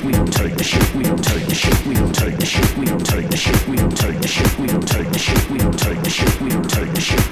take the shit, we don't take the shit, we don't take the shit, we don't take the shit, we don't take the shit, we don't take the shit.